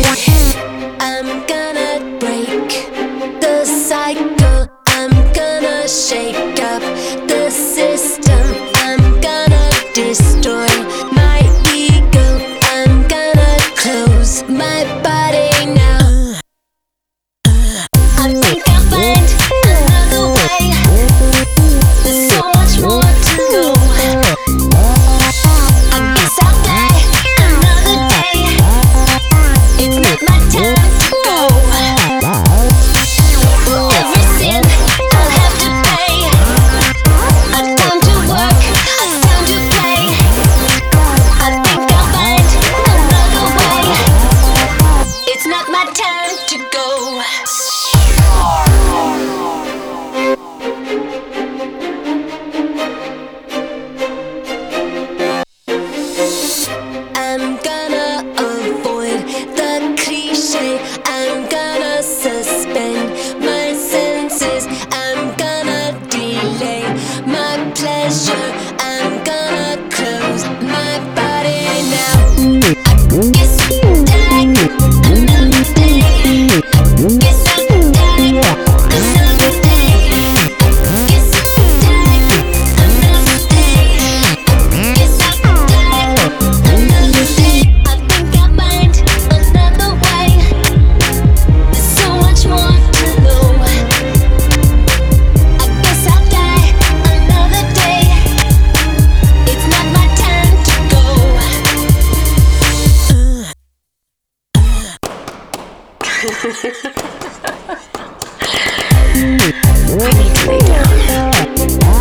yeah. I need to lay down.